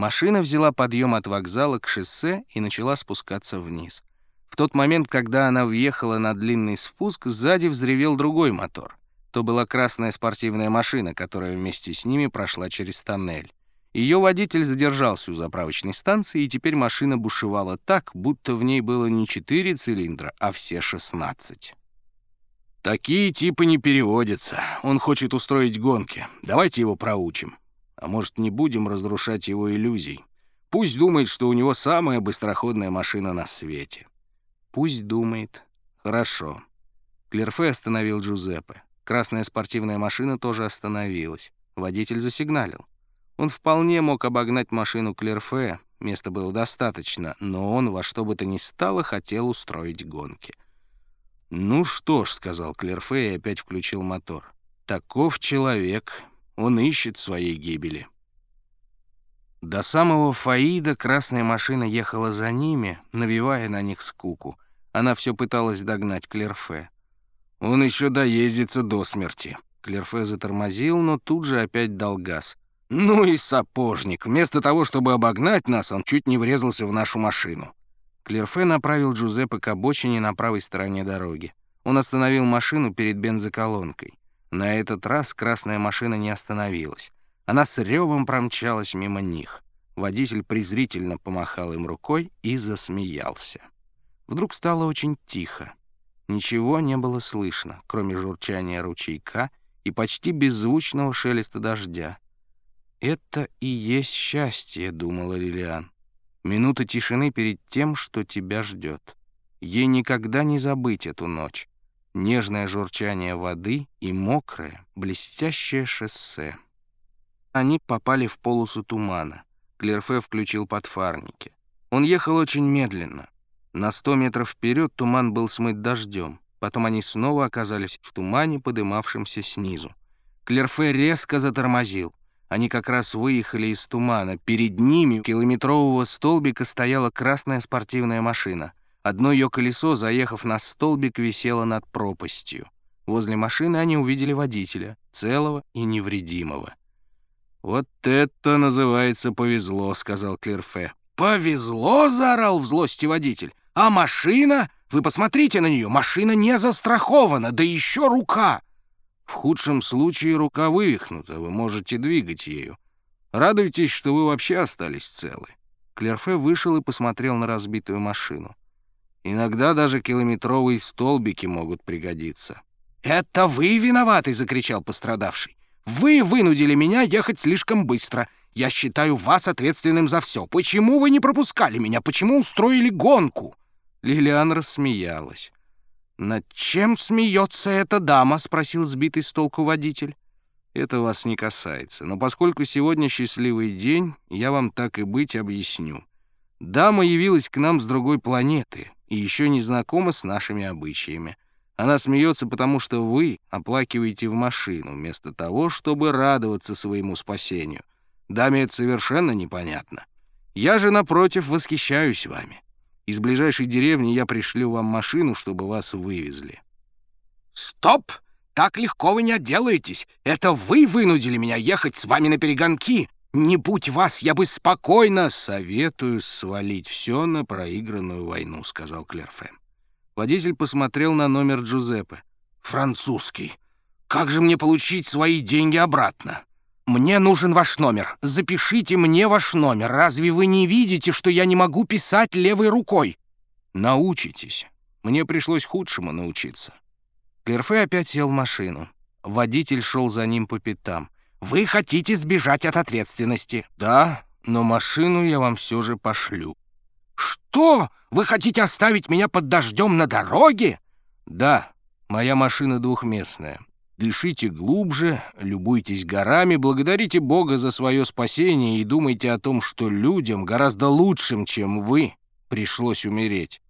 Машина взяла подъем от вокзала к шоссе и начала спускаться вниз. В тот момент, когда она въехала на длинный спуск, сзади взревел другой мотор. То была красная спортивная машина, которая вместе с ними прошла через тоннель. Ее водитель задержался у заправочной станции, и теперь машина бушевала так, будто в ней было не четыре цилиндра, а все шестнадцать. «Такие типы не переводятся. Он хочет устроить гонки. Давайте его проучим. А может, не будем разрушать его иллюзий? Пусть думает, что у него самая быстроходная машина на свете». «Пусть думает. Хорошо». Клерфе остановил Джузеппе. Красная спортивная машина тоже остановилась. Водитель засигналил. Он вполне мог обогнать машину Клерфе, места было достаточно, но он во что бы то ни стало хотел устроить гонки. «Ну что ж», — сказал Клерфе и опять включил мотор. «Таков человек, он ищет своей гибели». До самого Фаида красная машина ехала за ними, навевая на них скуку. Она все пыталась догнать Клерфе. Он еще доездится до смерти. Клерфе затормозил, но тут же опять дал газ. «Ну и сапожник. Вместо того, чтобы обогнать нас, он чуть не врезался в нашу машину». Клерфе направил Джузеппе к обочине на правой стороне дороги. Он остановил машину перед бензоколонкой. На этот раз красная машина не остановилась. Она с ревом промчалась мимо них. Водитель презрительно помахал им рукой и засмеялся. Вдруг стало очень тихо. Ничего не было слышно, кроме журчания ручейка и почти беззвучного шелеста дождя. «Это и есть счастье», — думала Лилиан. «Минута тишины перед тем, что тебя ждет. Ей никогда не забыть эту ночь. Нежное журчание воды и мокрое, блестящее шоссе». Они попали в полосу тумана. Клерфе включил подфарники. Он ехал очень медленно. На сто метров вперед туман был смыт дождем. Потом они снова оказались в тумане, подымавшемся снизу. Клерфе резко затормозил. Они как раз выехали из тумана. Перед ними у километрового столбика стояла красная спортивная машина. Одно ее колесо, заехав на столбик, висело над пропастью. Возле машины они увидели водителя, целого и невредимого. «Вот это называется повезло», — сказал Клерфе. «Повезло!» — заорал в злости водитель. А машина? Вы посмотрите на нее, машина не застрахована, да еще рука. В худшем случае рука вывихнута, вы можете двигать ею. Радуйтесь, что вы вообще остались целы. Клерфе вышел и посмотрел на разбитую машину. Иногда даже километровые столбики могут пригодиться. «Это вы виноваты!» — закричал пострадавший. «Вы вынудили меня ехать слишком быстро. Я считаю вас ответственным за все. Почему вы не пропускали меня? Почему устроили гонку?» Лилиан рассмеялась. «Над чем смеется эта дама?» — спросил сбитый с толку водитель. «Это вас не касается, но поскольку сегодня счастливый день, я вам так и быть объясню. Дама явилась к нам с другой планеты и еще не знакома с нашими обычаями. Она смеется, потому что вы оплакиваете в машину, вместо того, чтобы радоваться своему спасению. Даме это совершенно непонятно. Я же, напротив, восхищаюсь вами». Из ближайшей деревни я пришлю вам машину, чтобы вас вывезли». «Стоп! Так легко вы не отделаетесь. Это вы вынудили меня ехать с вами на перегонки. Не будь вас, я бы спокойно советую свалить все на проигранную войну», — сказал Клерфе. Водитель посмотрел на номер Джузеппе. «Французский. Как же мне получить свои деньги обратно?» «Мне нужен ваш номер. Запишите мне ваш номер. Разве вы не видите, что я не могу писать левой рукой?» «Научитесь. Мне пришлось худшему научиться». Клерфе опять сел в машину. Водитель шел за ним по пятам. «Вы хотите сбежать от ответственности?» «Да, но машину я вам все же пошлю». «Что? Вы хотите оставить меня под дождем на дороге?» «Да, моя машина двухместная. Дышите глубже, любуйтесь горами, благодарите Бога за свое спасение и думайте о том, что людям, гораздо лучшим, чем вы, пришлось умереть.